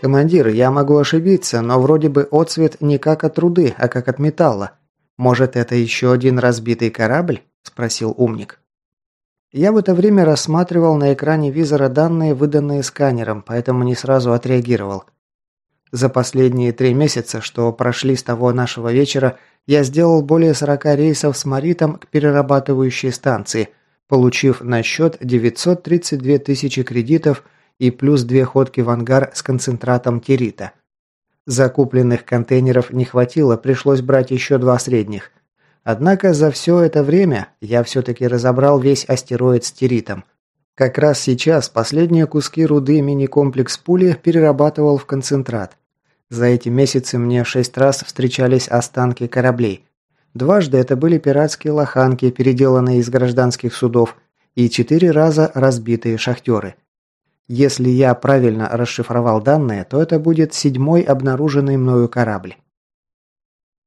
«Командир, я могу ошибиться, но вроде бы отцвет не как от руды, а как от металла. Может, это еще один разбитый корабль?» – спросил умник. Я в это время рассматривал на экране визора данные, выданные сканером, поэтому не сразу отреагировал. За последние три месяца, что прошли с того нашего вечера, я сделал более 40 рейсов с Маритом к перерабатывающей станции, получив на счет 932 тысячи кредитов и плюс две ходки в ангар с концентратом тирита. Закупленных контейнеров не хватило, пришлось брать еще два средних. Однако за все это время я все-таки разобрал весь астероид с тиритом. Как раз сейчас последние куски руды мини-комплекс пули перерабатывал в концентрат. За эти месяцы мне шесть раз встречались останки кораблей. Дважды это были пиратские лоханки, переделанные из гражданских судов, и четыре раза разбитые шахтеры. Если я правильно расшифровал данные, то это будет седьмой обнаруженный мною корабль.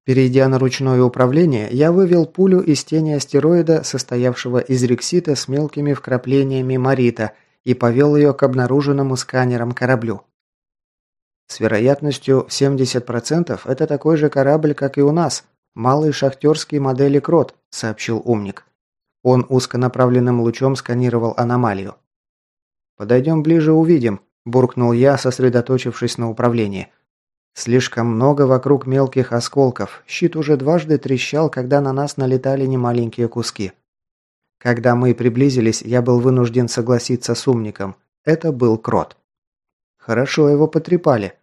Перейдя на ручное управление, я вывел пулю из тени астероида, состоявшего из рексита с мелкими вкраплениями марита, и повел ее к обнаруженному сканером кораблю. С вероятностью в 70% это такой же корабль, как и у нас. Малый шахтерский модели Крот, сообщил умник. Он узконаправленным лучом сканировал аномалию. «Подойдем ближе, увидим», – буркнул я, сосредоточившись на управлении. Слишком много вокруг мелких осколков. Щит уже дважды трещал, когда на нас налетали немаленькие куски. Когда мы приблизились, я был вынужден согласиться с умником. Это был крот. Хорошо его потрепали.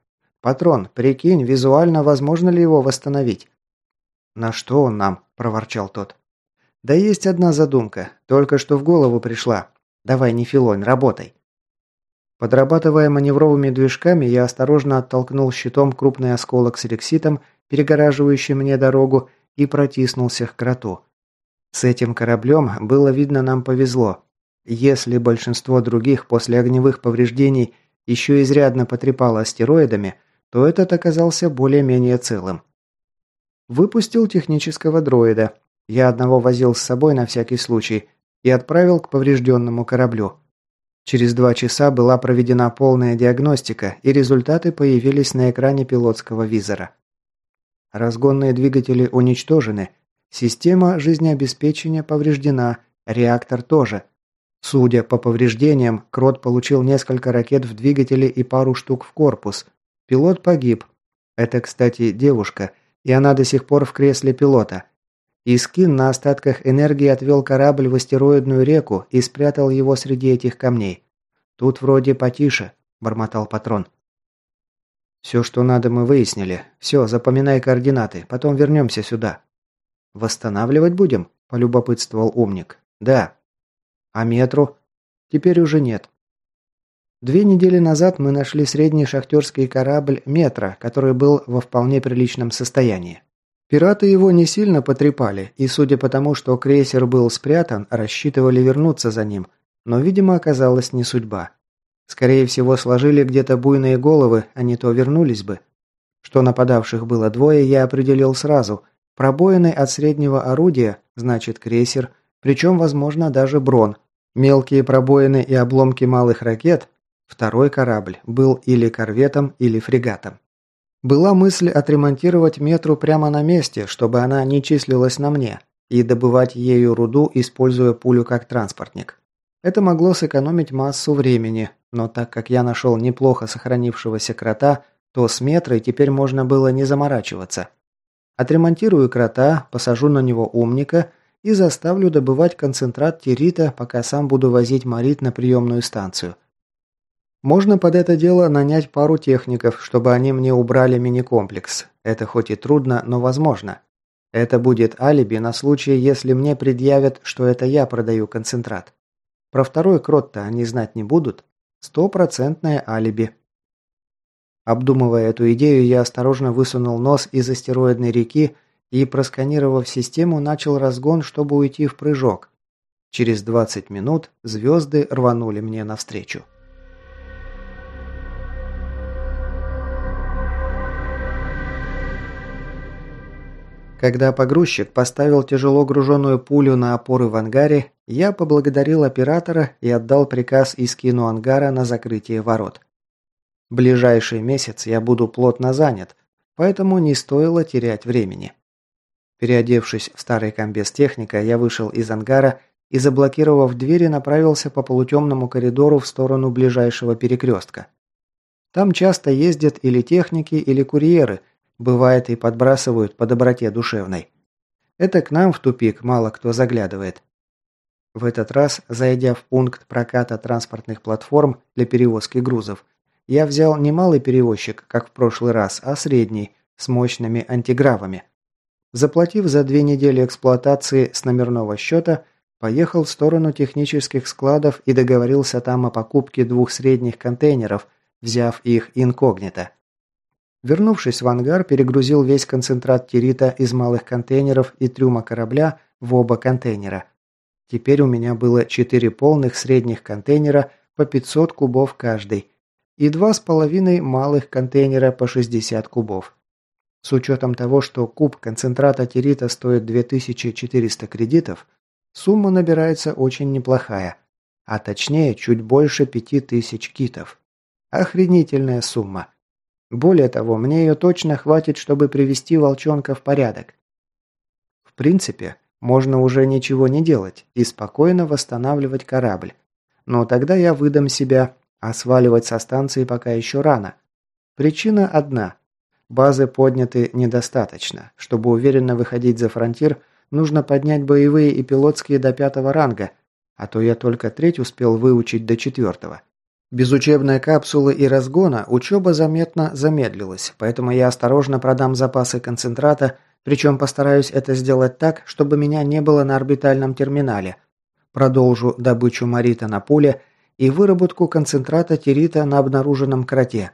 Патрон, прикинь, визуально возможно ли его восстановить? На что он нам? проворчал тот. Да есть одна задумка, только что в голову пришла. Давай, не филонь, работай. Подрабатывая маневровыми движками, я осторожно оттолкнул щитом крупный осколок с рекситом, перегораживающий мне дорогу, и протиснулся к кроту. С этим кораблем было видно нам повезло. Если большинство других после огневых повреждений еще изрядно потрепало астероидами, то этот оказался более-менее целым. Выпустил технического дроида. Я одного возил с собой на всякий случай и отправил к поврежденному кораблю. Через два часа была проведена полная диагностика, и результаты появились на экране пилотского визора. Разгонные двигатели уничтожены, система жизнеобеспечения повреждена, реактор тоже. Судя по повреждениям, Крот получил несколько ракет в двигателе и пару штук в корпус. Пилот погиб. Это, кстати, девушка, и она до сих пор в кресле пилота. Искин на остатках энергии отвел корабль в астероидную реку и спрятал его среди этих камней. Тут вроде потише, бормотал патрон. Все, что надо, мы выяснили. Все, запоминай координаты, потом вернемся сюда. Восстанавливать будем? полюбопытствовал умник. Да. А метру? Теперь уже нет. Две недели назад мы нашли средний шахтерский корабль «Метро», который был во вполне приличном состоянии. Пираты его не сильно потрепали, и судя по тому, что крейсер был спрятан, рассчитывали вернуться за ним, но, видимо, оказалась не судьба. Скорее всего, сложили где-то буйные головы, а не то вернулись бы. Что нападавших было двое, я определил сразу. Пробоины от среднего орудия, значит крейсер, причем, возможно, даже брон. Мелкие пробоины и обломки малых ракет, второй корабль, был или корветом, или фрегатом. Была мысль отремонтировать метру прямо на месте, чтобы она не числилась на мне, и добывать ею руду, используя пулю как транспортник. Это могло сэкономить массу времени, но так как я нашел неплохо сохранившегося крота, то с метрой теперь можно было не заморачиваться. Отремонтирую крота, посажу на него умника и заставлю добывать концентрат тирита, пока сам буду возить марит на приемную станцию – можно под это дело нанять пару техников, чтобы они мне убрали мини-комплекс. Это хоть и трудно, но возможно. Это будет алиби на случай, если мне предъявят, что это я продаю концентрат. Про второй крот-то они знать не будут. Стопроцентное алиби. Обдумывая эту идею, я осторожно высунул нос из астероидной реки и, просканировав систему, начал разгон, чтобы уйти в прыжок. Через 20 минут звезды рванули мне навстречу. Когда погрузчик поставил тяжело груженную пулю на опоры в ангаре, я поблагодарил оператора и отдал приказ Искину ангара на закрытие ворот. Ближайший месяц я буду плотно занят, поэтому не стоило терять времени. Переодевшись в старый комбез техника, я вышел из ангара и, заблокировав двери, направился по полутемному коридору в сторону ближайшего перекрестка. Там часто ездят или техники, или курьеры, бывает и подбрасывают по доброте душевной. Это к нам в тупик мало кто заглядывает. В этот раз, зайдя в пункт проката транспортных платформ для перевозки грузов, я взял не малый перевозчик, как в прошлый раз, а средний, с мощными антигравами. Заплатив за две недели эксплуатации с номерного счета, поехал в сторону технических складов и договорился там о покупке двух средних контейнеров, взяв их инкогнито. Вернувшись в ангар, перегрузил весь концентрат тирита из малых контейнеров и трюма корабля в оба контейнера. Теперь у меня было четыре полных средних контейнера по 500 кубов каждый и два с половиной малых контейнера по 60 кубов. С учетом того, что куб концентрата тирита стоит 2400 кредитов, сумма набирается очень неплохая, а точнее чуть больше 5000 китов. Охренительная сумма. Более того, мне ее точно хватит, чтобы привести волчонка в порядок. В принципе, можно уже ничего не делать и спокойно восстанавливать корабль. Но тогда я выдам себя, а сваливать со станции пока еще рано. Причина одна. Базы подняты недостаточно. Чтобы уверенно выходить за фронтир, нужно поднять боевые и пилотские до пятого ранга, а то я только треть успел выучить до четвертого. Без учебной капсулы и разгона учеба заметно замедлилась, поэтому я осторожно продам запасы концентрата, причем постараюсь это сделать так, чтобы меня не было на орбитальном терминале. Продолжу добычу марита на пуле и выработку концентрата тирита на обнаруженном кроте.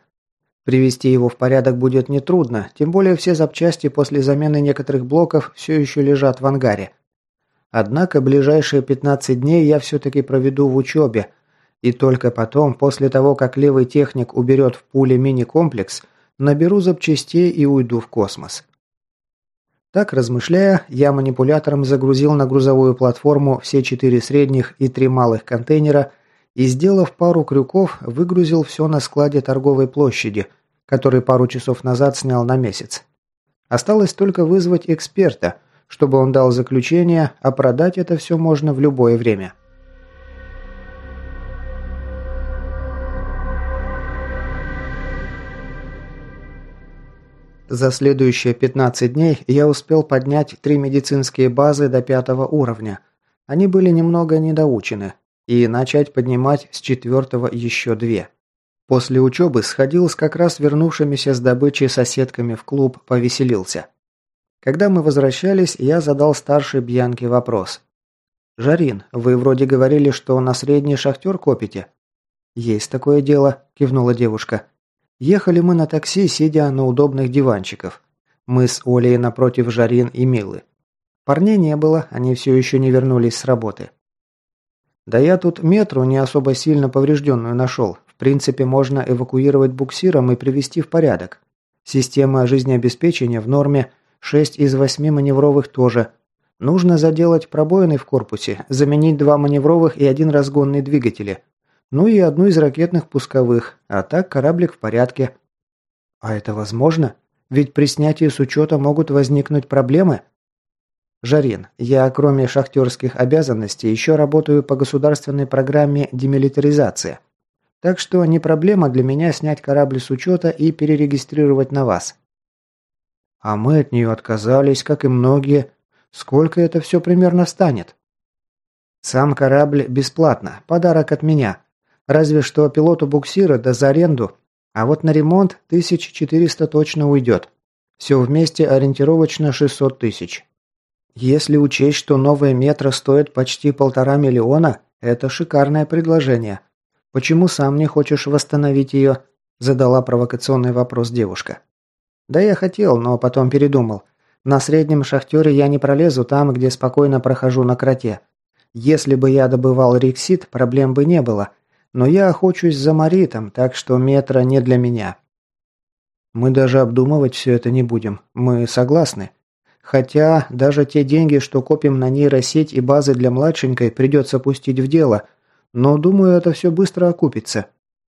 Привести его в порядок будет нетрудно, тем более все запчасти после замены некоторых блоков все еще лежат в ангаре. Однако ближайшие 15 дней я все-таки проведу в учебе, и только потом, после того, как левый техник уберет в пуле мини-комплекс, наберу запчастей и уйду в космос. Так, размышляя, я манипулятором загрузил на грузовую платформу все четыре средних и три малых контейнера и, сделав пару крюков, выгрузил все на складе торговой площади, который пару часов назад снял на месяц. Осталось только вызвать эксперта, чтобы он дал заключение, а продать это все можно в любое время. За следующие 15 дней я успел поднять три медицинские базы до пятого уровня. Они были немного недоучены. И начать поднимать с четвертого еще две. После учебы сходил с как раз вернувшимися с добычи соседками в клуб, повеселился. Когда мы возвращались, я задал старшей Бьянке вопрос. «Жарин, вы вроде говорили, что на средний шахтер копите?» «Есть такое дело», – кивнула девушка. Ехали мы на такси, сидя на удобных диванчиках. Мы с Олей напротив Жарин и Милы. Парней не было, они все еще не вернулись с работы. Да я тут метру не особо сильно поврежденную нашел. В принципе, можно эвакуировать буксиром и привести в порядок. Система жизнеобеспечения в норме, 6 из 8 маневровых тоже. Нужно заделать пробоины в корпусе, заменить два маневровых и один разгонный двигатели – ну и одну из ракетных пусковых, а так кораблик в порядке. А это возможно? Ведь при снятии с учета могут возникнуть проблемы. Жарин, я кроме шахтерских обязанностей еще работаю по государственной программе демилитаризация. Так что не проблема для меня снять корабль с учета и перерегистрировать на вас. А мы от нее отказались, как и многие. Сколько это все примерно станет? Сам корабль бесплатно, подарок от меня. Разве что пилоту буксира да за аренду. А вот на ремонт 1400 точно уйдет. Все вместе ориентировочно 600 тысяч. Если учесть, что новая метро стоит почти полтора миллиона, это шикарное предложение. Почему сам не хочешь восстановить ее? Задала провокационный вопрос девушка. Да я хотел, но потом передумал. На среднем шахтере я не пролезу там, где спокойно прохожу на кроте. Если бы я добывал рексит, проблем бы не было. Но я охочусь за Маритом, так что метро не для меня. Мы даже обдумывать все это не будем. Мы согласны. Хотя даже те деньги, что копим на нейросеть и базы для младшенькой, придется пустить в дело. Но думаю, это все быстро окупится.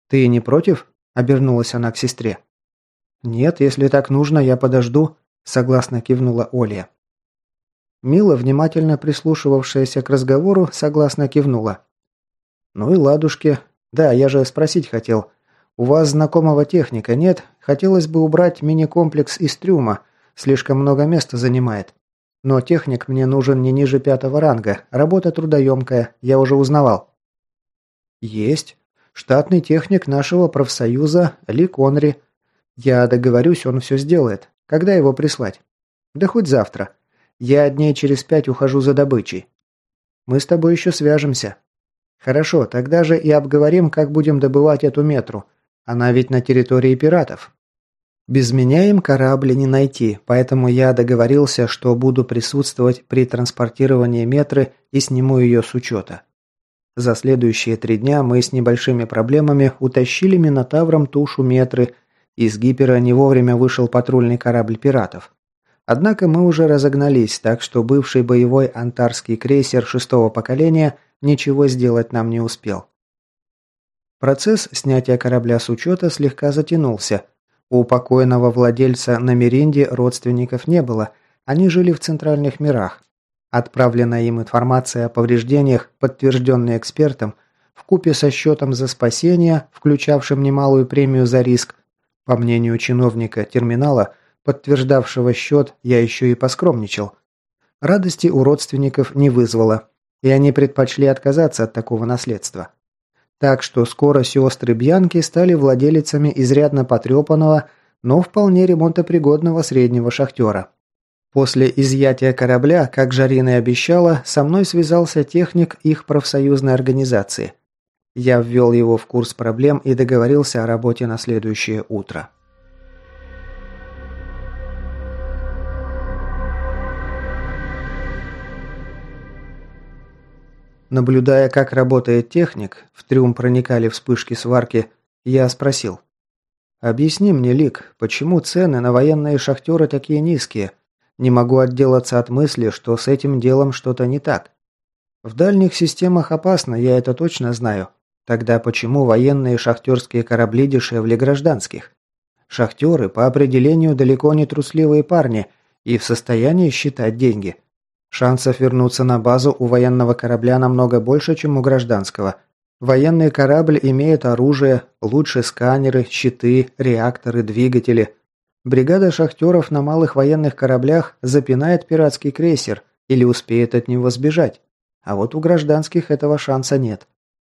Ты не против? Обернулась она к сестре. «Нет, если так нужно, я подожду», – согласно кивнула Оля. Мила, внимательно прислушивавшаяся к разговору, согласно кивнула. «Ну и ладушки. Да, я же спросить хотел. У вас знакомого техника нет? Хотелось бы убрать мини-комплекс из трюма. Слишком много места занимает. Но техник мне нужен не ниже пятого ранга. Работа трудоемкая, я уже узнавал». «Есть. Штатный техник нашего профсоюза Ли Конри. Я договорюсь, он все сделает. Когда его прислать?» «Да хоть завтра. Я дней через пять ухожу за добычей. Мы с тобой еще свяжемся». «Хорошо, тогда же и обговорим, как будем добывать эту метру. Она ведь на территории пиратов». Без меня им корабли не найти, поэтому я договорился, что буду присутствовать при транспортировании метры и сниму ее с учета. За следующие три дня мы с небольшими проблемами утащили Минотавром тушу метры, из гипера не вовремя вышел патрульный корабль пиратов. Однако мы уже разогнались, так что бывший боевой антарский крейсер шестого поколения ничего сделать нам не успел. Процесс снятия корабля с учета слегка затянулся – у покойного владельца на Меринде родственников не было, они жили в центральных мирах. Отправленная им информация о повреждениях, подтвержденная экспертом, вкупе со счетом за спасение, включавшим немалую премию за риск, по мнению чиновника терминала, подтверждавшего счет, я еще и поскромничал. Радости у родственников не вызвало, и они предпочли отказаться от такого наследства. Так что скоро сестры Бьянки стали владелицами изрядно потрепанного, но вполне ремонтопригодного среднего шахтера. После изъятия корабля, как Жарина и обещала, со мной связался техник их профсоюзной организации. Я ввел его в курс проблем и договорился о работе на следующее утро. Наблюдая, как работает техник, в трюм проникали вспышки сварки, я спросил. «Объясни мне, Лик, почему цены на военные шахтеры такие низкие? Не могу отделаться от мысли, что с этим делом что-то не так. В дальних системах опасно, я это точно знаю. Тогда почему военные шахтерские корабли дешевле гражданских? Шахтеры по определению далеко не трусливые парни и в состоянии считать деньги». Шансов вернуться на базу у военного корабля намного больше, чем у гражданского. Военный корабль имеет оружие, лучшие сканеры, щиты, реакторы, двигатели. Бригада шахтеров на малых военных кораблях запинает пиратский крейсер или успеет от него сбежать. А вот у гражданских этого шанса нет.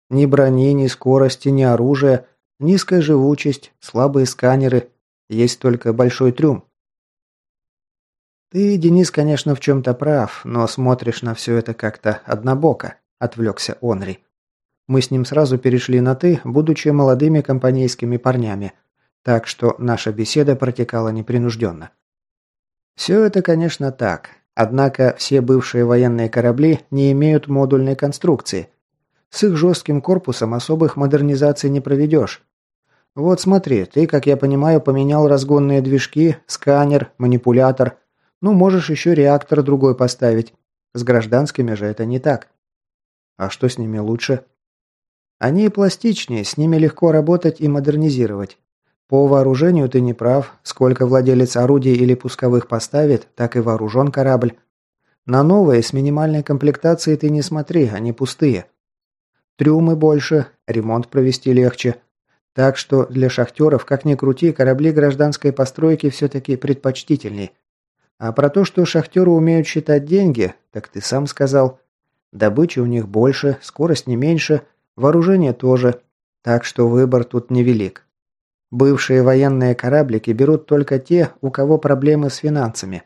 Ни брони, ни скорости, ни оружия, низкая живучесть, слабые сканеры. Есть только большой трюм. «Ты, Денис, конечно, в чем-то прав, но смотришь на все это как-то однобоко», – отвлекся Онри. Мы с ним сразу перешли на «ты», будучи молодыми компанейскими парнями, так что наша беседа протекала непринужденно. Все это, конечно, так. Однако все бывшие военные корабли не имеют модульной конструкции. С их жестким корпусом особых модернизаций не проведешь. Вот смотри, ты, как я понимаю, поменял разгонные движки, сканер, манипулятор – ну, можешь еще реактор другой поставить. С гражданскими же это не так. А что с ними лучше? Они пластичнее, с ними легко работать и модернизировать. По вооружению ты не прав. Сколько владелец орудий или пусковых поставит, так и вооружен корабль. На новые с минимальной комплектацией ты не смотри, они пустые. Трюмы больше, ремонт провести легче. Так что для шахтеров, как ни крути, корабли гражданской постройки все-таки предпочтительней. А про то, что шахтеры умеют считать деньги, так ты сам сказал. Добычи у них больше, скорость не меньше, вооружение тоже. Так что выбор тут невелик. Бывшие военные кораблики берут только те, у кого проблемы с финансами.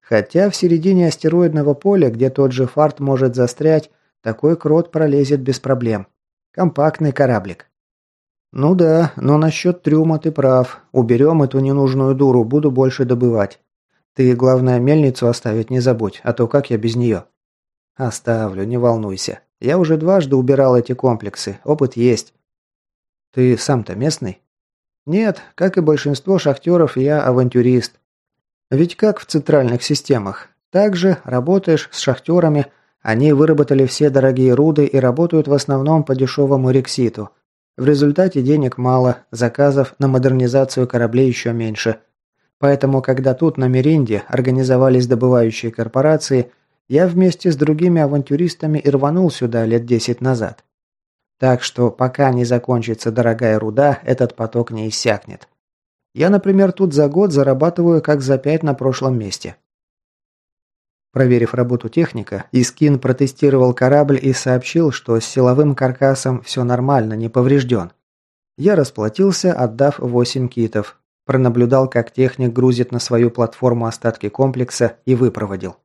Хотя в середине астероидного поля, где тот же фарт может застрять, такой крот пролезет без проблем. Компактный кораблик. Ну да, но насчет трюма ты прав. Уберем эту ненужную дуру, буду больше добывать. Ты, главное, мельницу оставить не забудь, а то как я без нее?» «Оставлю, не волнуйся. Я уже дважды убирал эти комплексы, опыт есть». «Ты сам-то местный?» «Нет, как и большинство шахтеров, я авантюрист. Ведь как в центральных системах. Также работаешь с шахтерами, они выработали все дорогие руды и работают в основном по дешевому рекситу. В результате денег мало, заказов на модернизацию кораблей еще меньше. Поэтому, когда тут на Меринде организовались добывающие корпорации, я вместе с другими авантюристами и рванул сюда лет 10 назад. Так что пока не закончится дорогая руда, этот поток не иссякнет. Я, например, тут за год зарабатываю как за пять на прошлом месте. Проверив работу техника, Искин протестировал корабль и сообщил, что с силовым каркасом все нормально, не поврежден. Я расплатился, отдав 8 китов. Пронаблюдал, как техник грузит на свою платформу остатки комплекса и выпроводил.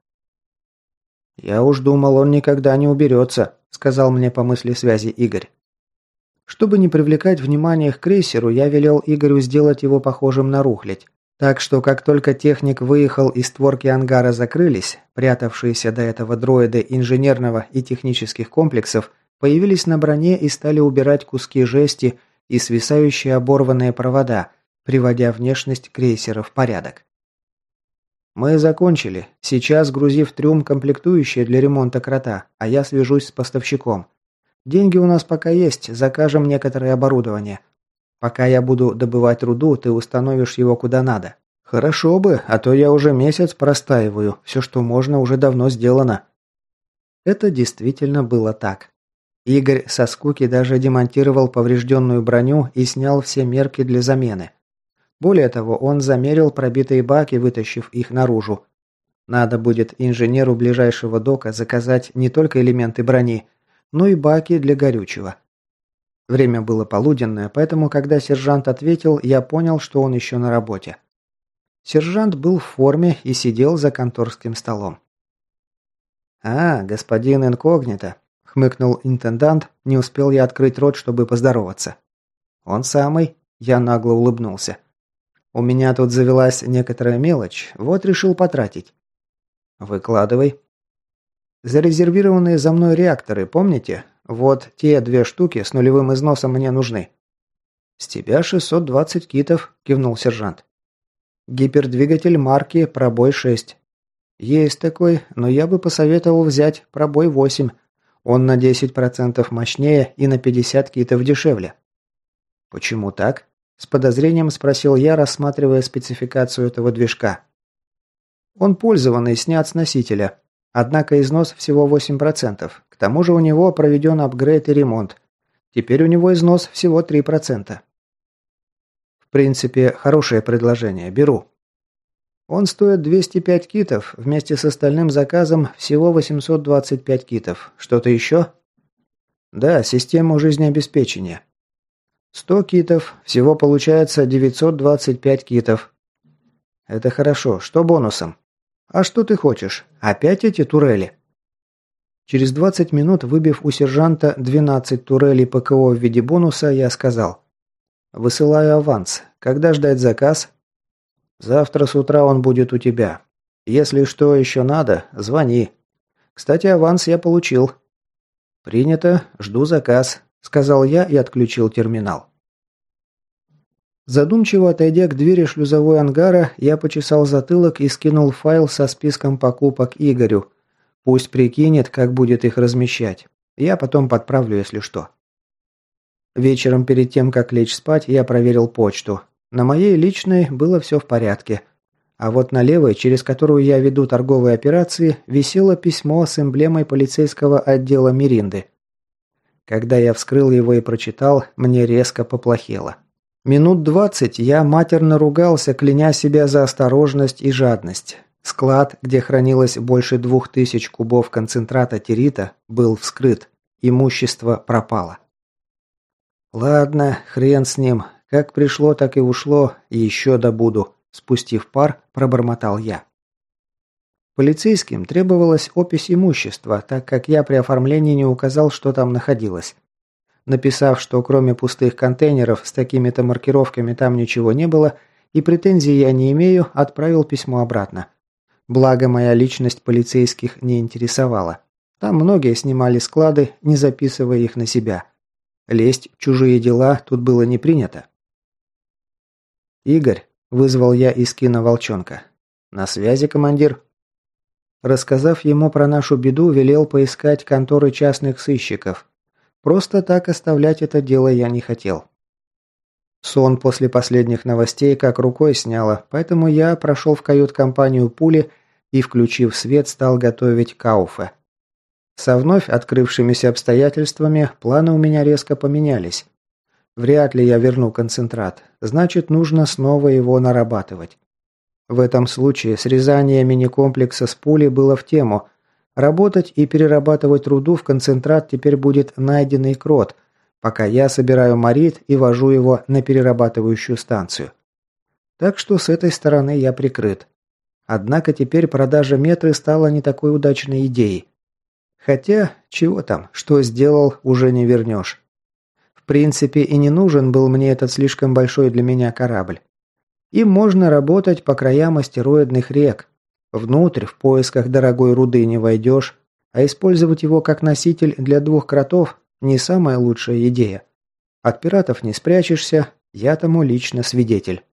«Я уж думал, он никогда не уберется», – сказал мне по мысли связи Игорь. Чтобы не привлекать внимание к крейсеру, я велел Игорю сделать его похожим на рухлядь. Так что, как только техник выехал и створки ангара закрылись, прятавшиеся до этого дроиды инженерного и технических комплексов появились на броне и стали убирать куски жести и свисающие оборванные провода, приводя внешность крейсера в порядок. «Мы закончили. Сейчас грузи в трюм комплектующие для ремонта крота, а я свяжусь с поставщиком. Деньги у нас пока есть, закажем некоторое оборудование. Пока я буду добывать руду, ты установишь его куда надо. Хорошо бы, а то я уже месяц простаиваю. Все, что можно, уже давно сделано. Это действительно было так. Игорь со скуки даже демонтировал поврежденную броню и снял все мерки для замены. Более того, он замерил пробитые баки, вытащив их наружу. Надо будет инженеру ближайшего дока заказать не только элементы брони, но и баки для горючего. Время было полуденное, поэтому, когда сержант ответил, я понял, что он еще на работе. Сержант был в форме и сидел за конторским столом. «А, господин инкогнито», — хмыкнул интендант, не успел я открыть рот, чтобы поздороваться. «Он самый», — я нагло улыбнулся. «У меня тут завелась некоторая мелочь, вот решил потратить». «Выкладывай». «Зарезервированные за мной реакторы, помните? Вот те две штуки с нулевым износом мне нужны». «С тебя 620 китов», – кивнул сержант. «Гипердвигатель марки «Пробой-6». «Есть такой, но я бы посоветовал взять «Пробой-8». Он на 10% мощнее и на 50 китов дешевле». «Почему так?» – с подозрением спросил я, рассматривая спецификацию этого движка. «Он пользованный, снят с носителя. Однако износ всего 8%. К тому же у него проведен апгрейд и ремонт. Теперь у него износ всего 3%. В принципе, хорошее предложение. Беру. Он стоит 205 китов, вместе с остальным заказом всего 825 китов. Что-то еще? Да, система жизнеобеспечения. 100 китов, всего получается 925 китов. Это хорошо. Что бонусом? «А что ты хочешь? Опять эти турели?» Через 20 минут, выбив у сержанта 12 турелей ПКО в виде бонуса, я сказал. «Высылаю аванс. Когда ждать заказ?» «Завтра с утра он будет у тебя. Если что еще надо, звони. Кстати, аванс я получил». «Принято. Жду заказ», – сказал я и отключил терминал. Задумчиво отойдя к двери шлюзовой ангара, я почесал затылок и скинул файл со списком покупок Игорю. Пусть прикинет, как будет их размещать. Я потом подправлю, если что. Вечером перед тем, как лечь спать, я проверил почту. На моей личной было все в порядке. А вот на левой, через которую я веду торговые операции, висело письмо с эмблемой полицейского отдела Миринды. Когда я вскрыл его и прочитал, мне резко поплохело. Минут двадцать я матерно ругался, кляня себя за осторожность и жадность. Склад, где хранилось больше двух тысяч кубов концентрата тирита, был вскрыт. Имущество пропало. Ладно, хрен с ним. Как пришло, так и ушло, еще добуду. Спустив пар, пробормотал я. Полицейским требовалась опись имущества, так как я при оформлении не указал, что там находилось. Написав, что кроме пустых контейнеров с такими-то маркировками там ничего не было и претензий я не имею, отправил письмо обратно. Благо, моя личность полицейских не интересовала. Там многие снимали склады, не записывая их на себя. Лезть в чужие дела тут было не принято. «Игорь», – вызвал я из кино волчонка. «На связи, командир?» Рассказав ему про нашу беду, велел поискать конторы частных сыщиков. Просто так оставлять это дело я не хотел. Сон после последних новостей как рукой сняло, поэтому я прошел в кают-компанию пули и, включив свет, стал готовить кауфе. Со вновь открывшимися обстоятельствами планы у меня резко поменялись. Вряд ли я верну концентрат, значит, нужно снова его нарабатывать. В этом случае срезание мини-комплекса с пули было в тему. Работать и перерабатывать руду в концентрат теперь будет найденный крот, пока я собираю марит и вожу его на перерабатывающую станцию. Так что с этой стороны я прикрыт. Однако теперь продажа метры стала не такой удачной идеей. Хотя, чего там, что сделал, уже не вернешь. В принципе, и не нужен был мне этот слишком большой для меня корабль. Им можно работать по краям астероидных рек. Внутрь, в поисках дорогой руды не войдешь, а использовать его как носитель для двух кротов не самая лучшая идея. От пиратов не спрячешься, я тому лично свидетель.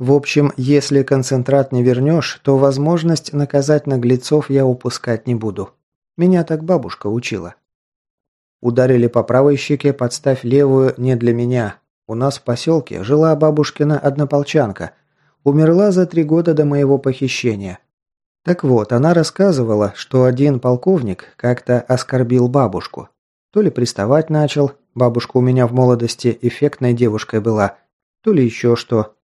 В общем, если концентрат не вернешь, то возможность наказать наглецов я упускать не буду. Меня так бабушка учила. Ударили по правой щеке, подставь левую не для меня. У нас в поселке жила бабушкина однополчанка. Умерла за три года до моего похищения. Так вот, она рассказывала, что один полковник как-то оскорбил бабушку. То ли приставать начал, бабушка у меня в молодости эффектной девушкой была, то ли еще что.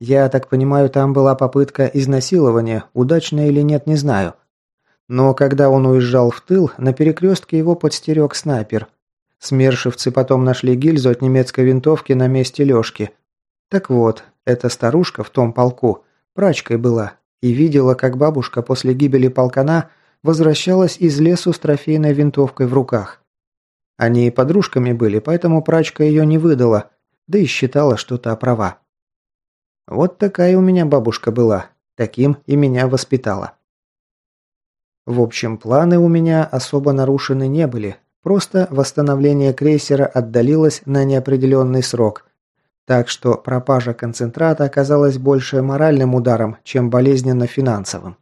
Я так понимаю, там была попытка изнасилования, удачно или нет, не знаю. Но когда он уезжал в тыл, на перекрестке его подстерег снайпер. Смершивцы потом нашли гильзу от немецкой винтовки на месте Лёшки. Так вот, эта старушка в том полку прачкой была и видела, как бабушка после гибели полкана возвращалась из лесу с трофейной винтовкой в руках. Они подружками были, поэтому прачка ее не выдала, да и считала, что та права. Вот такая у меня бабушка была, таким и меня воспитала. В общем, планы у меня особо нарушены не были, просто восстановление крейсера отдалилось на неопределенный срок, так что пропажа концентрата оказалась больше моральным ударом, чем болезненно финансовым.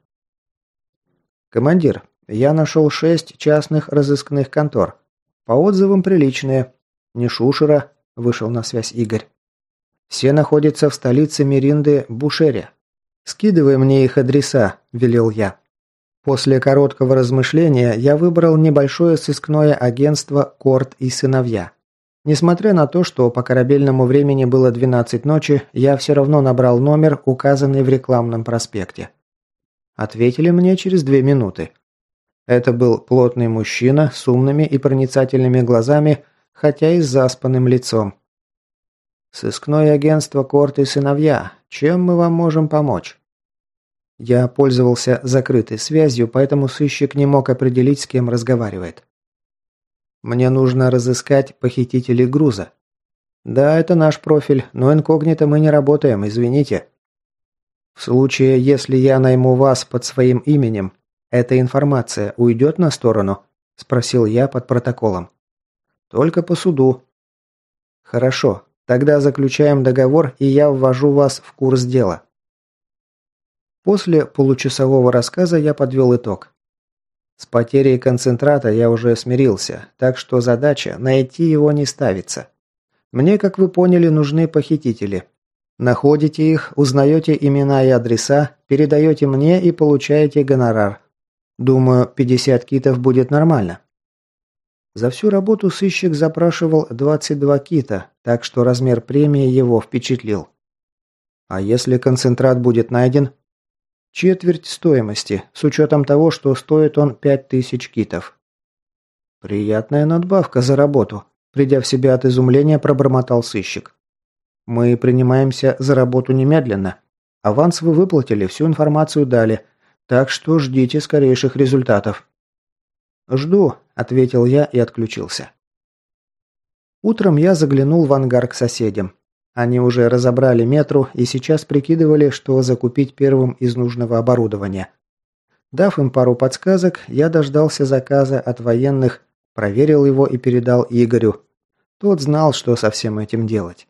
«Командир, я нашел шесть частных разыскных контор. По отзывам приличные. Не шушера, вышел на связь Игорь. Все находятся в столице Миринды Бушере. Скидывай мне их адреса, велел я. После короткого размышления я выбрал небольшое сыскное агентство «Корт и сыновья». Несмотря на то, что по корабельному времени было 12 ночи, я все равно набрал номер, указанный в рекламном проспекте. Ответили мне через две минуты. Это был плотный мужчина с умными и проницательными глазами, хотя и с заспанным лицом. «Сыскное агентство Корт и сыновья. Чем мы вам можем помочь?» Я пользовался закрытой связью, поэтому сыщик не мог определить, с кем разговаривает. «Мне нужно разыскать похитителей груза». «Да, это наш профиль, но инкогнито мы не работаем, извините». «В случае, если я найму вас под своим именем, «Эта информация уйдет на сторону?» – спросил я под протоколом. «Только по суду». «Хорошо. Тогда заключаем договор, и я ввожу вас в курс дела». После получасового рассказа я подвел итог. С потерей концентрата я уже смирился, так что задача найти его не ставится. Мне, как вы поняли, нужны похитители. Находите их, узнаете имена и адреса, передаете мне и получаете гонорар. Думаю, 50 китов будет нормально. За всю работу сыщик запрашивал 22 кита, так что размер премии его впечатлил. А если концентрат будет найден? Четверть стоимости, с учетом того, что стоит он 5000 китов. Приятная надбавка за работу, придя в себя от изумления, пробормотал сыщик. Мы принимаемся за работу немедленно. Аванс вы выплатили, всю информацию дали – так что ждите скорейших результатов». «Жду», – ответил я и отключился. Утром я заглянул в ангар к соседям. Они уже разобрали метру и сейчас прикидывали, что закупить первым из нужного оборудования. Дав им пару подсказок, я дождался заказа от военных, проверил его и передал Игорю. Тот знал, что со всем этим делать.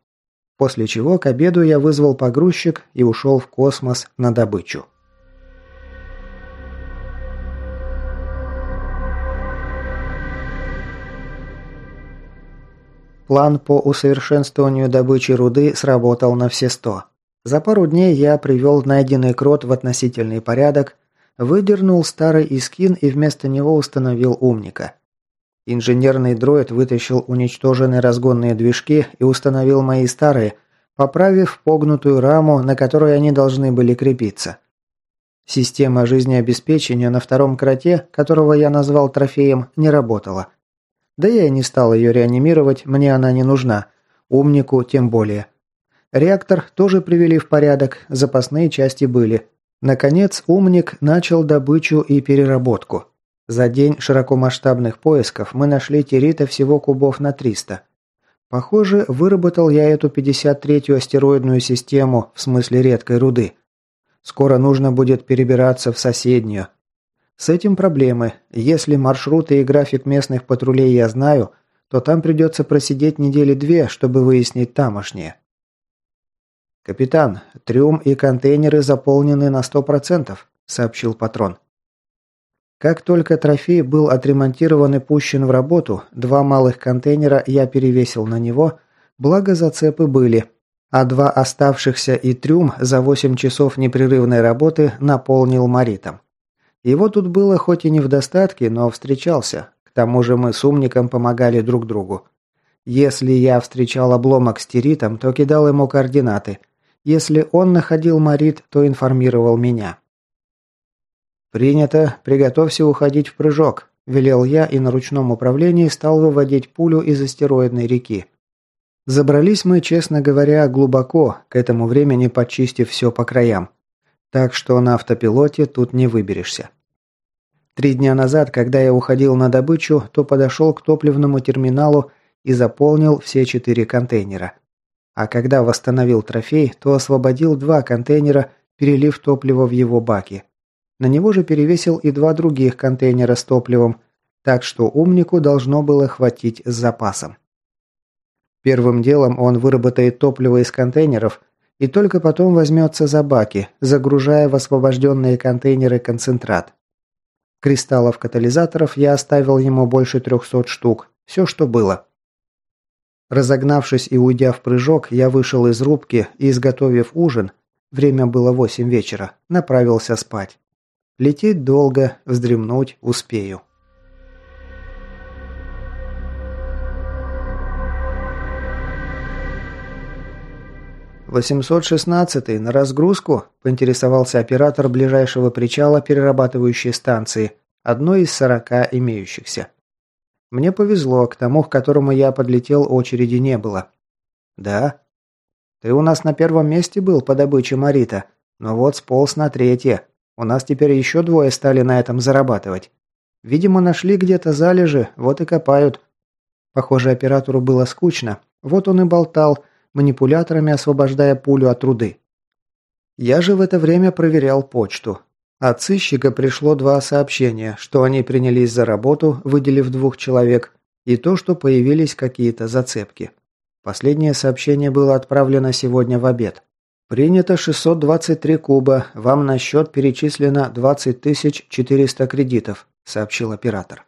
После чего к обеду я вызвал погрузчик и ушел в космос на добычу. План по усовершенствованию добычи руды сработал на все сто. За пару дней я привел найденный крот в относительный порядок, выдернул старый искин и вместо него установил умника. Инженерный дроид вытащил уничтоженные разгонные движки и установил мои старые, поправив погнутую раму, на которой они должны были крепиться. Система жизнеобеспечения на втором кроте, которого я назвал трофеем, не работала. Да я и не стал ее реанимировать, мне она не нужна. Умнику тем более. Реактор тоже привели в порядок, запасные части были. Наконец, умник начал добычу и переработку. За день широкомасштабных поисков мы нашли террита всего кубов на 300. Похоже, выработал я эту 53-ю астероидную систему, в смысле редкой руды. Скоро нужно будет перебираться в соседнюю. С этим проблемы. Если маршруты и график местных патрулей я знаю, то там придется просидеть недели две, чтобы выяснить тамошнее. «Капитан, трюм и контейнеры заполнены на сто процентов», – сообщил патрон. Как только трофей был отремонтирован и пущен в работу, два малых контейнера я перевесил на него, благо зацепы были, а два оставшихся и трюм за 8 часов непрерывной работы наполнил маритом. Его тут было хоть и не в достатке, но встречался. К тому же мы с умником помогали друг другу. Если я встречал обломок с теритом, то кидал ему координаты. Если он находил марит, то информировал меня. «Принято. Приготовься уходить в прыжок», – велел я и на ручном управлении стал выводить пулю из астероидной реки. Забрались мы, честно говоря, глубоко, к этому времени почистив все по краям. Так что на автопилоте тут не выберешься. Три дня назад, когда я уходил на добычу, то подошел к топливному терминалу и заполнил все четыре контейнера. А когда восстановил трофей, то освободил два контейнера, перелив топливо в его баки. На него же перевесил и два других контейнера с топливом, так что умнику должно было хватить с запасом. Первым делом он выработает топливо из контейнеров и только потом возьмется за баки, загружая в освобожденные контейнеры концентрат. Кристаллов катализаторов я оставил ему больше 300 штук, все, что было. Разогнавшись и уйдя в прыжок, я вышел из рубки и, изготовив ужин, время было 8 вечера, направился спать. Лететь долго, вздремнуть успею. 816 на разгрузку?» – поинтересовался оператор ближайшего причала перерабатывающей станции, одной из сорока имеющихся. Мне повезло, к тому, к которому я подлетел, очереди не было. «Да?» «Ты у нас на первом месте был по добыче Марита, но вот сполз на третье. У нас теперь еще двое стали на этом зарабатывать. Видимо, нашли где-то залежи, вот и копают». Похоже, оператору было скучно. Вот он и болтал – манипуляторами освобождая пулю от руды. Я же в это время проверял почту. От сыщика пришло два сообщения, что они принялись за работу, выделив двух человек, и то, что появились какие-то зацепки. Последнее сообщение было отправлено сегодня в обед. Принято 623 куба, вам на счет перечислено 20 400 кредитов, сообщил оператор.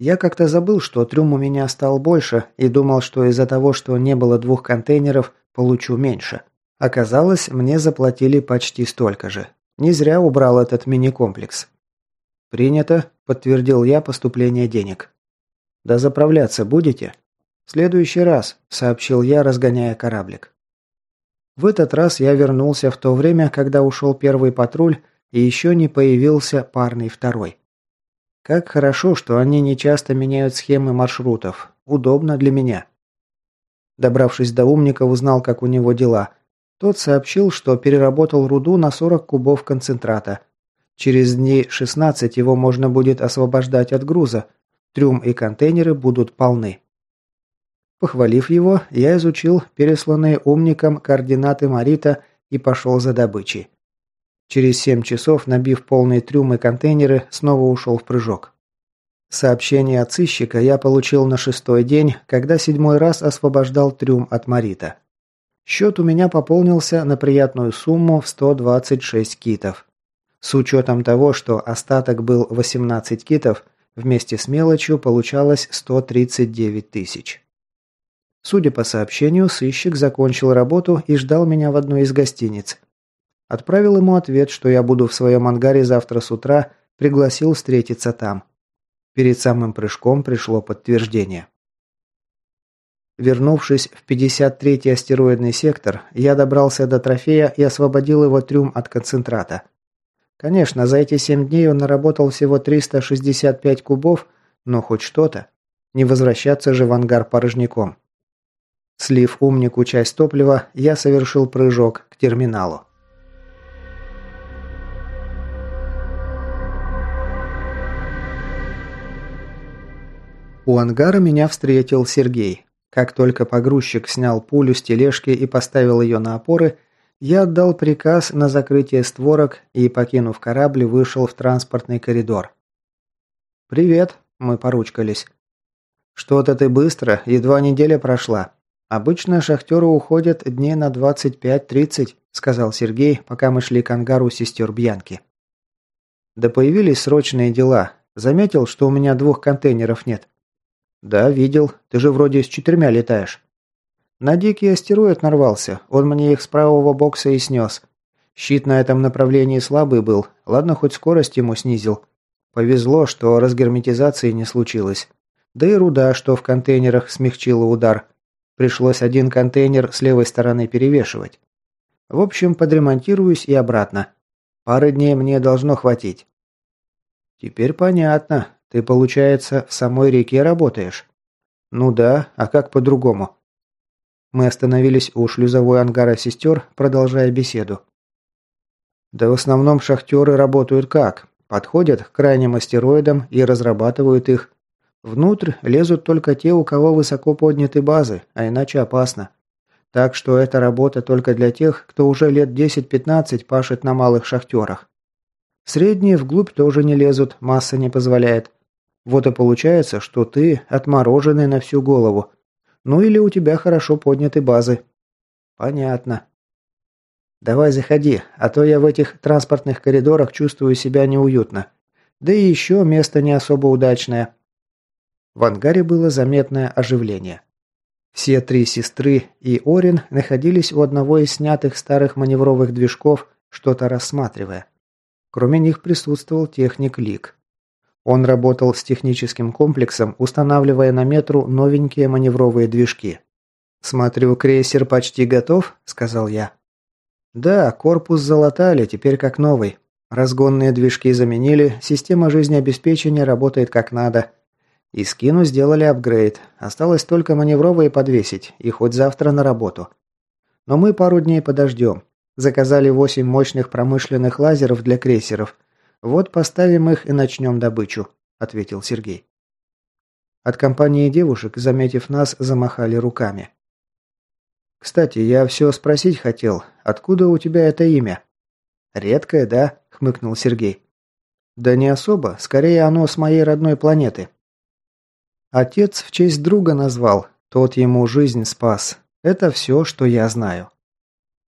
Я как-то забыл, что трюм у меня стал больше и думал, что из-за того, что не было двух контейнеров, получу меньше. Оказалось, мне заплатили почти столько же. Не зря убрал этот мини-комплекс. «Принято», – подтвердил я поступление денег. «Да заправляться будете?» «В следующий раз», – сообщил я, разгоняя кораблик. В этот раз я вернулся в то время, когда ушел первый патруль и еще не появился парный второй. Как хорошо, что они не часто меняют схемы маршрутов. Удобно для меня. Добравшись до умника, узнал, как у него дела. Тот сообщил, что переработал руду на 40 кубов концентрата. Через дней 16 его можно будет освобождать от груза. Трюм и контейнеры будут полны. Похвалив его, я изучил пересланные умником координаты Марита и пошел за добычей. Через семь часов, набив полные трюмы контейнеры, снова ушел в прыжок. Сообщение от сыщика я получил на шестой день, когда седьмой раз освобождал трюм от Марита. Счет у меня пополнился на приятную сумму в 126 китов. С учетом того, что остаток был 18 китов, вместе с мелочью получалось 139 тысяч. Судя по сообщению, сыщик закончил работу и ждал меня в одной из гостиниц. Отправил ему ответ, что я буду в своем ангаре завтра с утра, пригласил встретиться там. Перед самым прыжком пришло подтверждение. Вернувшись в 53-й астероидный сектор, я добрался до трофея и освободил его трюм от концентрата. Конечно, за эти 7 дней он наработал всего 365 кубов, но хоть что-то. Не возвращаться же в ангар порожняком. Слив умнику часть топлива, я совершил прыжок к терминалу. У ангара меня встретил Сергей. Как только погрузчик снял пулю с тележки и поставил ее на опоры, я отдал приказ на закрытие створок и, покинув корабль, вышел в транспортный коридор. «Привет», – мы поручкались. «Что-то ты быстро, едва неделя прошла. Обычно шахтеры уходят дней на 25-30», – сказал Сергей, пока мы шли к ангару сестер Бьянки. «Да появились срочные дела. Заметил, что у меня двух контейнеров нет. «Да, видел. Ты же вроде с четырьмя летаешь». «На дикий астероид нарвался. Он мне их с правого бокса и снес. Щит на этом направлении слабый был. Ладно, хоть скорость ему снизил. Повезло, что разгерметизации не случилось. Да и руда, что в контейнерах смягчила удар. Пришлось один контейнер с левой стороны перевешивать. В общем, подремонтируюсь и обратно. Пары дней мне должно хватить». «Теперь понятно. Ты, получается, в самой реке работаешь? Ну да, а как по-другому? Мы остановились у шлюзовой ангара сестер, продолжая беседу. Да в основном шахтеры работают как? Подходят к крайним астероидам и разрабатывают их. Внутрь лезут только те, у кого высоко подняты базы, а иначе опасно. Так что эта работа только для тех, кто уже лет 10-15 пашет на малых шахтерах. Средние вглубь тоже не лезут, масса не позволяет. Вот и получается, что ты отмороженный на всю голову. Ну или у тебя хорошо подняты базы. Понятно. Давай заходи, а то я в этих транспортных коридорах чувствую себя неуютно. Да и еще место не особо удачное. В ангаре было заметное оживление. Все три сестры и Орин находились у одного из снятых старых маневровых движков, что-то рассматривая. Кроме них присутствовал техник Лик. Он работал с техническим комплексом, устанавливая на метру новенькие маневровые движки. «Смотрю, крейсер почти готов», – сказал я. «Да, корпус залатали, теперь как новый. Разгонные движки заменили, система жизнеобеспечения работает как надо. И скину сделали апгрейд. Осталось только маневровые подвесить, и хоть завтра на работу. Но мы пару дней подождем. Заказали восемь мощных промышленных лазеров для крейсеров – «Вот поставим их и начнем добычу», – ответил Сергей. От компании девушек, заметив нас, замахали руками. «Кстати, я все спросить хотел. Откуда у тебя это имя?» «Редкое, да?» – хмыкнул Сергей. «Да не особо. Скорее, оно с моей родной планеты». Отец в честь друга назвал. Тот ему жизнь спас. Это все, что я знаю.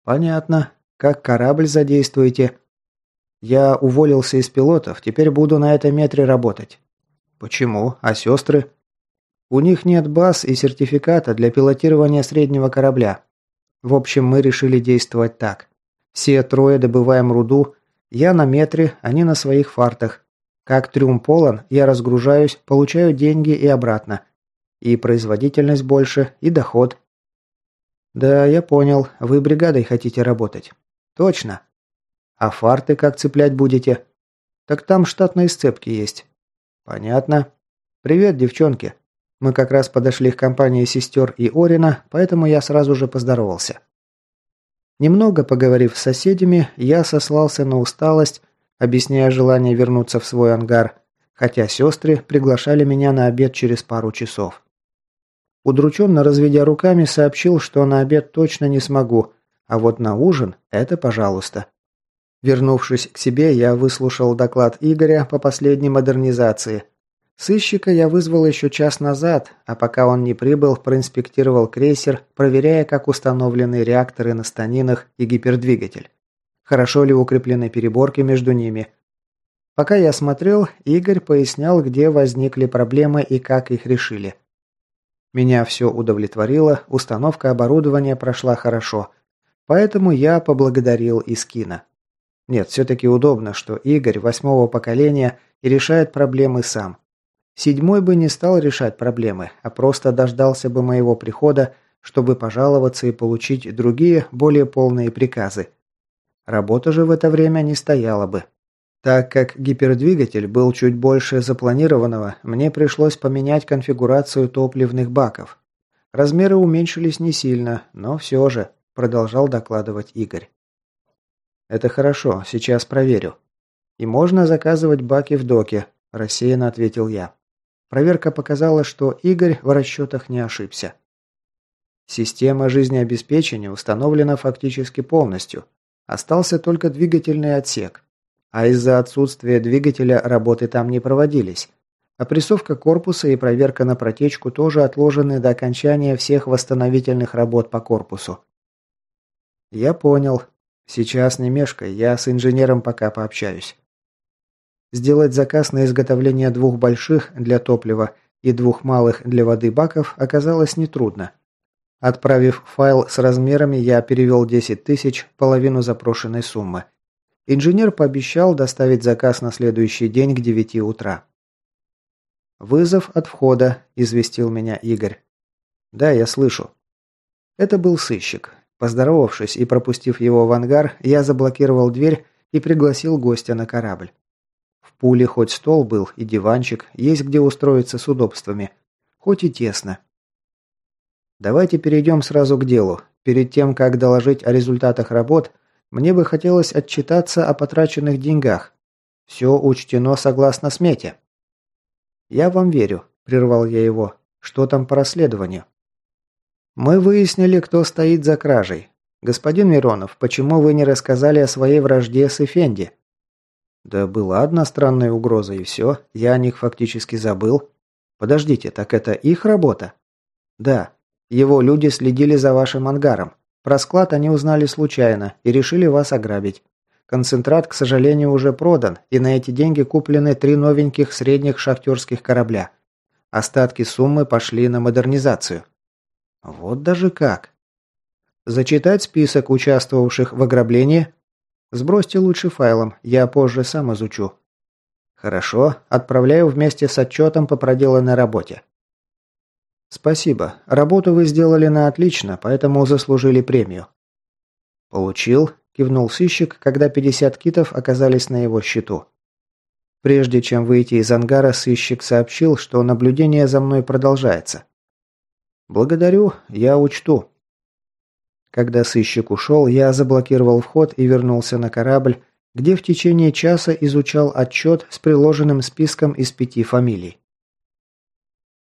«Понятно. Как корабль задействуете?» Я уволился из пилотов, теперь буду на этом метре работать. Почему? А сестры? У них нет баз и сертификата для пилотирования среднего корабля. В общем, мы решили действовать так. Все трое добываем руду, я на метре, они на своих фартах. Как трюм полон, я разгружаюсь, получаю деньги и обратно. И производительность больше, и доход. Да, я понял, вы бригадой хотите работать. Точно. А фарты как цеплять будете? Так там штатные сцепки есть. Понятно. Привет, девчонки. Мы как раз подошли к компании сестер и Орина, поэтому я сразу же поздоровался. Немного поговорив с соседями, я сослался на усталость, объясняя желание вернуться в свой ангар, хотя сестры приглашали меня на обед через пару часов. Удрученно разведя руками, сообщил, что на обед точно не смогу, а вот на ужин – это пожалуйста. Вернувшись к себе, я выслушал доклад Игоря по последней модернизации. Сыщика я вызвал еще час назад, а пока он не прибыл, проинспектировал крейсер, проверяя, как установлены реакторы на станинах и гипердвигатель. Хорошо ли укреплены переборки между ними. Пока я смотрел, Игорь пояснял, где возникли проблемы и как их решили. Меня все удовлетворило, установка оборудования прошла хорошо. Поэтому я поблагодарил Искина. Нет, все-таки удобно, что Игорь восьмого поколения и решает проблемы сам. Седьмой бы не стал решать проблемы, а просто дождался бы моего прихода, чтобы пожаловаться и получить другие, более полные приказы. Работа же в это время не стояла бы. Так как гипердвигатель был чуть больше запланированного, мне пришлось поменять конфигурацию топливных баков. Размеры уменьшились не сильно, но все же, продолжал докладывать Игорь. Это хорошо, сейчас проверю. И можно заказывать баки в доке, рассеянно ответил я. Проверка показала, что Игорь в расчетах не ошибся. Система жизнеобеспечения установлена фактически полностью. Остался только двигательный отсек а из-за отсутствия двигателя работы там не проводились. Опрессовка корпуса и проверка на протечку тоже отложены до окончания всех восстановительных работ по корпусу. Я понял. Сейчас не мешкай, я с инженером пока пообщаюсь. Сделать заказ на изготовление двух больших для топлива и двух малых для воды баков оказалось нетрудно. Отправив файл с размерами, я перевел 10 тысяч, половину запрошенной суммы. Инженер пообещал доставить заказ на следующий день к 9 утра. «Вызов от входа», – известил меня Игорь. «Да, я слышу». Это был сыщик. Поздоровавшись и пропустив его в ангар, я заблокировал дверь и пригласил гостя на корабль. В пуле хоть стол был и диванчик, есть где устроиться с удобствами. Хоть и тесно. Давайте перейдем сразу к делу. Перед тем, как доложить о результатах работ – мне бы хотелось отчитаться о потраченных деньгах. Все учтено согласно смете». «Я вам верю», – прервал я его. «Что там по расследованию?» «Мы выяснили, кто стоит за кражей. Господин Миронов, почему вы не рассказали о своей вражде с Эфенди?» «Да была одна странная угроза, и все. Я о них фактически забыл. Подождите, так это их работа?» «Да. Его люди следили за вашим ангаром. Про склад они узнали случайно и решили вас ограбить. Концентрат, к сожалению, уже продан, и на эти деньги куплены три новеньких средних шахтерских корабля. Остатки суммы пошли на модернизацию. Вот даже как. Зачитать список участвовавших в ограблении? Сбросьте лучше файлом, я позже сам изучу. Хорошо, отправляю вместе с отчетом по проделанной работе. «Спасибо. Работу вы сделали на отлично, поэтому заслужили премию». «Получил», – кивнул сыщик, когда 50 китов оказались на его счету. Прежде чем выйти из ангара, сыщик сообщил, что наблюдение за мной продолжается. «Благодарю, я учту». Когда сыщик ушел, я заблокировал вход и вернулся на корабль, где в течение часа изучал отчет с приложенным списком из пяти фамилий.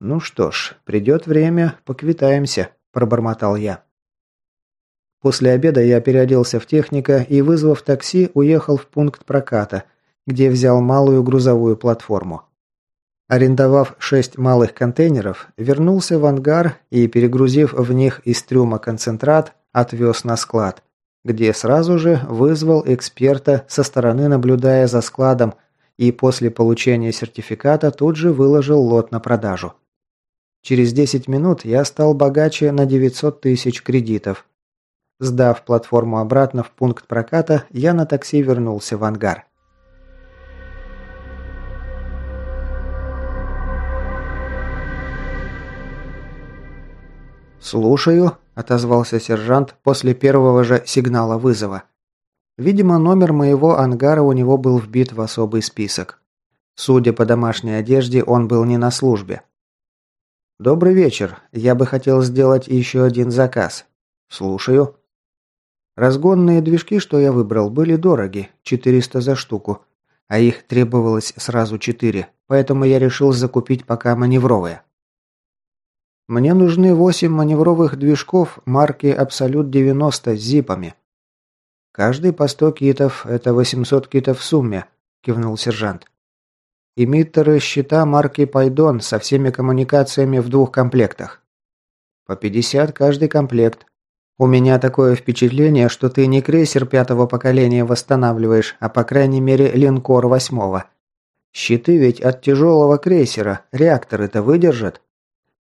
«Ну что ж, придет время, поквитаемся», – пробормотал я. После обеда я переоделся в техника и, вызвав такси, уехал в пункт проката, где взял малую грузовую платформу. Арендовав шесть малых контейнеров, вернулся в ангар и, перегрузив в них из трюма концентрат, отвез на склад, где сразу же вызвал эксперта со стороны, наблюдая за складом, и после получения сертификата тут же выложил лот на продажу. Через 10 минут я стал богаче на 900 тысяч кредитов. Сдав платформу обратно в пункт проката, я на такси вернулся в ангар. «Слушаю», – отозвался сержант после первого же сигнала вызова. Видимо, номер моего ангара у него был вбит в особый список. Судя по домашней одежде, он был не на службе. «Добрый вечер. Я бы хотел сделать еще один заказ. Слушаю». Разгонные движки, что я выбрал, были дороги, 400 за штуку, а их требовалось сразу 4, поэтому я решил закупить пока маневровые. Мне нужны 8 маневровых движков марки Абсолют 90 с зипами. Каждый по 100 китов – это 800 китов в сумме, кивнул сержант. Эмиттеры щита марки Пайдон со всеми коммуникациями в двух комплектах. По 50 каждый комплект. У меня такое впечатление, что ты не крейсер пятого поколения восстанавливаешь, а по крайней мере линкор восьмого. Щиты ведь от тяжелого крейсера, реакторы-то выдержат.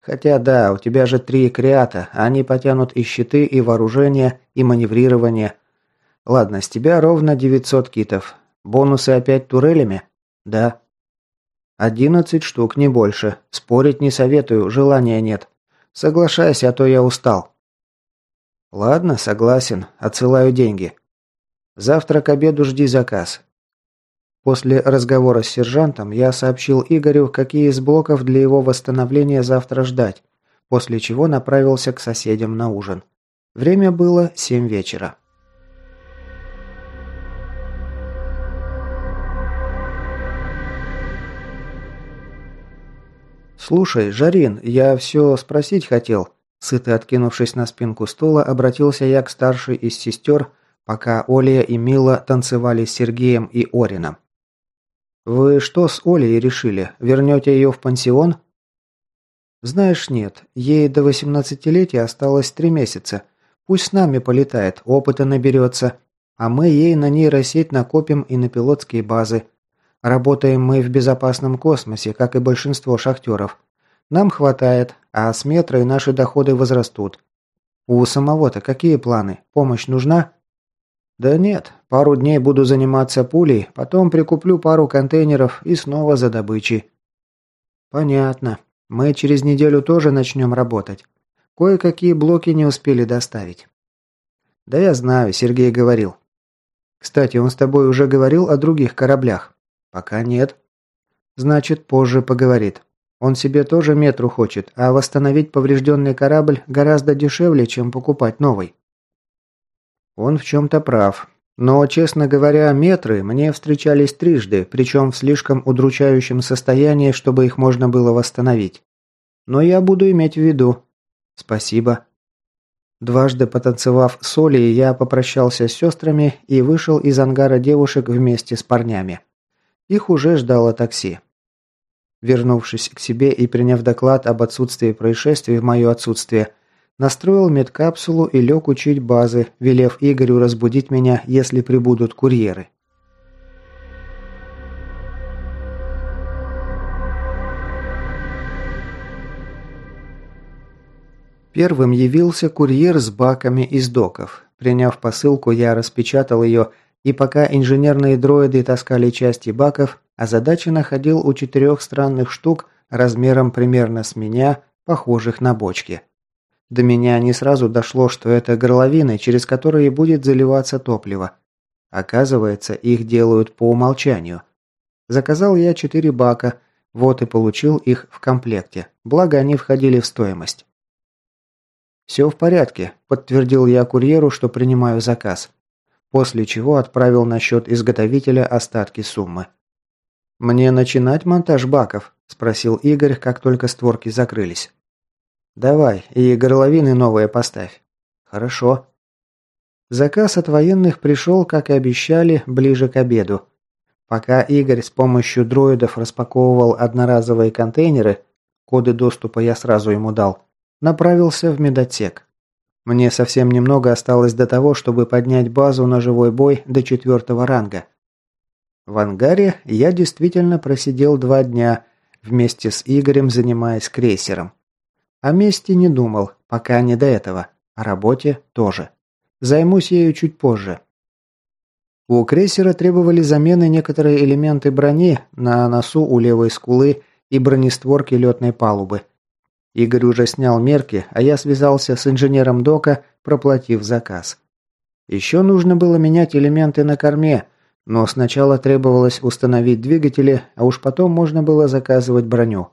Хотя да, у тебя же три креата, они потянут и щиты, и вооружение, и маневрирование. Ладно, с тебя ровно 900 китов. Бонусы опять турелями? Да. Одиннадцать штук, не больше. Спорить не советую, желания нет. Соглашайся, а то я устал. Ладно, согласен. Отсылаю деньги. Завтра к обеду жди заказ. После разговора с сержантом я сообщил Игорю, какие из блоков для его восстановления завтра ждать, после чего направился к соседям на ужин. Время было семь вечера. «Слушай, Жарин, я все спросить хотел». Сыто откинувшись на спинку стула, обратился я к старшей из сестер, пока Оля и Мила танцевали с Сергеем и Орином. «Вы что с Олей решили? Вернете ее в пансион?» «Знаешь, нет. Ей до восемнадцатилетия осталось три месяца. Пусть с нами полетает, опыта наберется. А мы ей на нейросеть накопим и на пилотские базы. Работаем мы в безопасном космосе, как и большинство шахтеров. Нам хватает, а с метрой наши доходы возрастут. У самого-то какие планы? Помощь нужна?» «Да нет, пару дней буду заниматься пулей, потом прикуплю пару контейнеров и снова за добычей». «Понятно. Мы через неделю тоже начнем работать. Кое-какие блоки не успели доставить». «Да я знаю, Сергей говорил». «Кстати, он с тобой уже говорил о других кораблях?» «Пока нет». «Значит, позже поговорит. Он себе тоже метру хочет, а восстановить поврежденный корабль гораздо дешевле, чем покупать новый». Он в чем-то прав. Но, честно говоря, метры мне встречались трижды, причем в слишком удручающем состоянии, чтобы их можно было восстановить. Но я буду иметь в виду. Спасибо. Дважды потанцевав с Олей, я попрощался с сестрами и вышел из ангара девушек вместе с парнями. Их уже ждало такси. Вернувшись к себе и приняв доклад об отсутствии происшествий в мое отсутствие, Настроил медкапсулу и лег учить базы, велев Игорю разбудить меня, если прибудут курьеры. Первым явился курьер с баками из доков. Приняв посылку, я распечатал ее, и пока инженерные дроиды таскали части баков, озадаченно ходил у четырех странных штук размером примерно с меня, похожих на бочки. До меня не сразу дошло, что это горловины, через которые будет заливаться топливо. Оказывается, их делают по умолчанию. Заказал я четыре бака, вот и получил их в комплекте, благо они входили в стоимость. «Все в порядке», – подтвердил я курьеру, что принимаю заказ. После чего отправил на счет изготовителя остатки суммы. «Мне начинать монтаж баков?» – спросил Игорь, как только створки закрылись. «Давай, и горловины новые поставь». «Хорошо». Заказ от военных пришел, как и обещали, ближе к обеду. Пока Игорь с помощью дроидов распаковывал одноразовые контейнеры, коды доступа я сразу ему дал, направился в медотсек. Мне совсем немного осталось до того, чтобы поднять базу на живой бой до четвертого ранга. В ангаре я действительно просидел два дня, вместе с Игорем занимаясь крейсером. О мести не думал, пока не до этого. О работе тоже. Займусь ею чуть позже. У крейсера требовали замены некоторые элементы брони на носу у левой скулы и бронестворки летной палубы. Игорь уже снял мерки, а я связался с инженером Дока, проплатив заказ. Еще нужно было менять элементы на корме, но сначала требовалось установить двигатели, а уж потом можно было заказывать броню.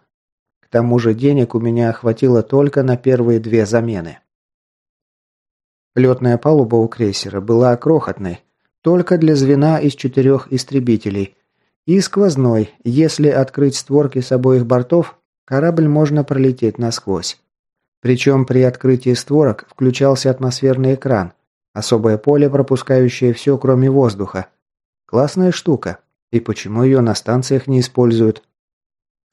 К тому же денег у меня хватило только на первые две замены. Летная палуба у крейсера была крохотной, только для звена из четырех истребителей, и сквозной, если открыть створки с обоих бортов, корабль можно пролететь насквозь. Причем при открытии створок включался атмосферный экран, особое поле, пропускающее все, кроме воздуха. Классная штука. И почему ее на станциях не используют?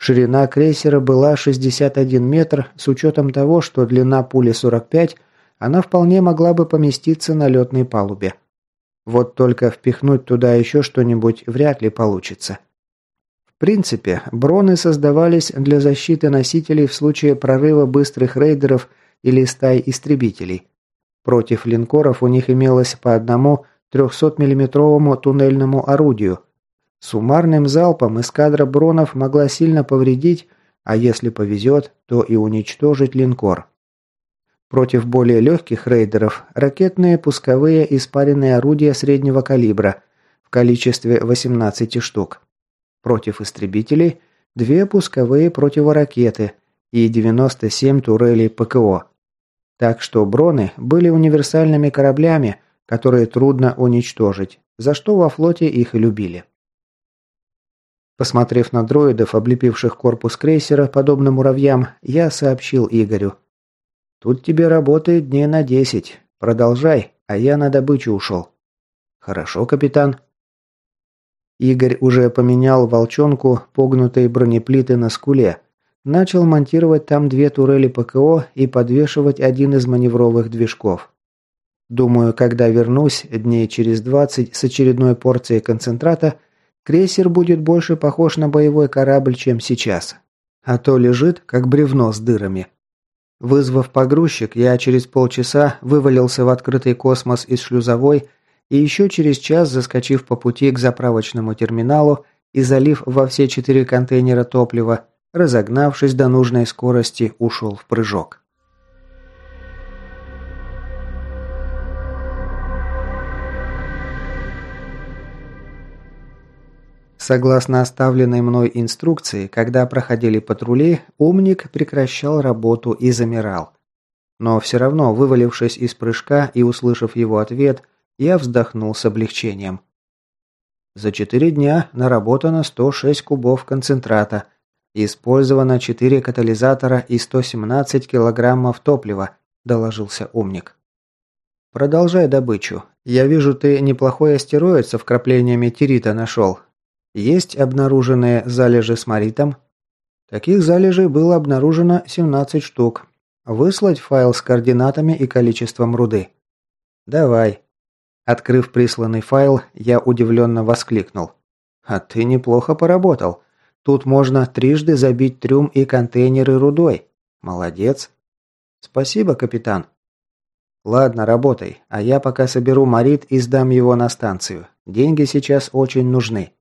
Ширина крейсера была 61 метр, с учетом того, что длина пули 45, она вполне могла бы поместиться на летной палубе. Вот только впихнуть туда еще что-нибудь вряд ли получится. В принципе, броны создавались для защиты носителей в случае прорыва быстрых рейдеров или стай истребителей. Против линкоров у них имелось по одному 300-миллиметровому туннельному орудию. Суммарным залпом эскадра бронов могла сильно повредить, а если повезет, то и уничтожить линкор. Против более легких рейдеров – ракетные пусковые испаренные орудия среднего калибра в количестве 18 штук. Против истребителей – две пусковые противоракеты и 97 турелей ПКО. Так что броны были универсальными кораблями, которые трудно уничтожить, за что во флоте их и любили. Посмотрев на дроидов, облепивших корпус крейсера, подобно муравьям, я сообщил Игорю. «Тут тебе работает дней на десять. Продолжай, а я на добычу ушел». «Хорошо, капитан». Игорь уже поменял волчонку погнутые бронеплиты на скуле, начал монтировать там две турели ПКО и подвешивать один из маневровых движков. Думаю, когда вернусь дней через 20 с очередной порцией концентрата, крейсер будет больше похож на боевой корабль, чем сейчас. А то лежит, как бревно с дырами. Вызвав погрузчик, я через полчаса вывалился в открытый космос из шлюзовой и еще через час, заскочив по пути к заправочному терминалу и залив во все четыре контейнера топлива, разогнавшись до нужной скорости, ушел в прыжок. Согласно оставленной мной инструкции, когда проходили патрули, умник прекращал работу и замирал. Но все равно, вывалившись из прыжка и услышав его ответ, я вздохнул с облегчением. За четыре дня наработано 106 кубов концентрата, использовано 4 катализатора и 117 килограммов топлива, доложился умник. Продолжай добычу. Я вижу, ты неплохой астероид со вкраплениями тирита нашел. Есть обнаруженные залежи с маритом? Таких залежей было обнаружено 17 штук. Выслать файл с координатами и количеством руды. Давай. Открыв присланный файл, я удивленно воскликнул. А ты неплохо поработал. Тут можно трижды забить трюм и контейнеры рудой. Молодец. Спасибо, капитан. Ладно, работай, а я пока соберу марит и сдам его на станцию. Деньги сейчас очень нужны.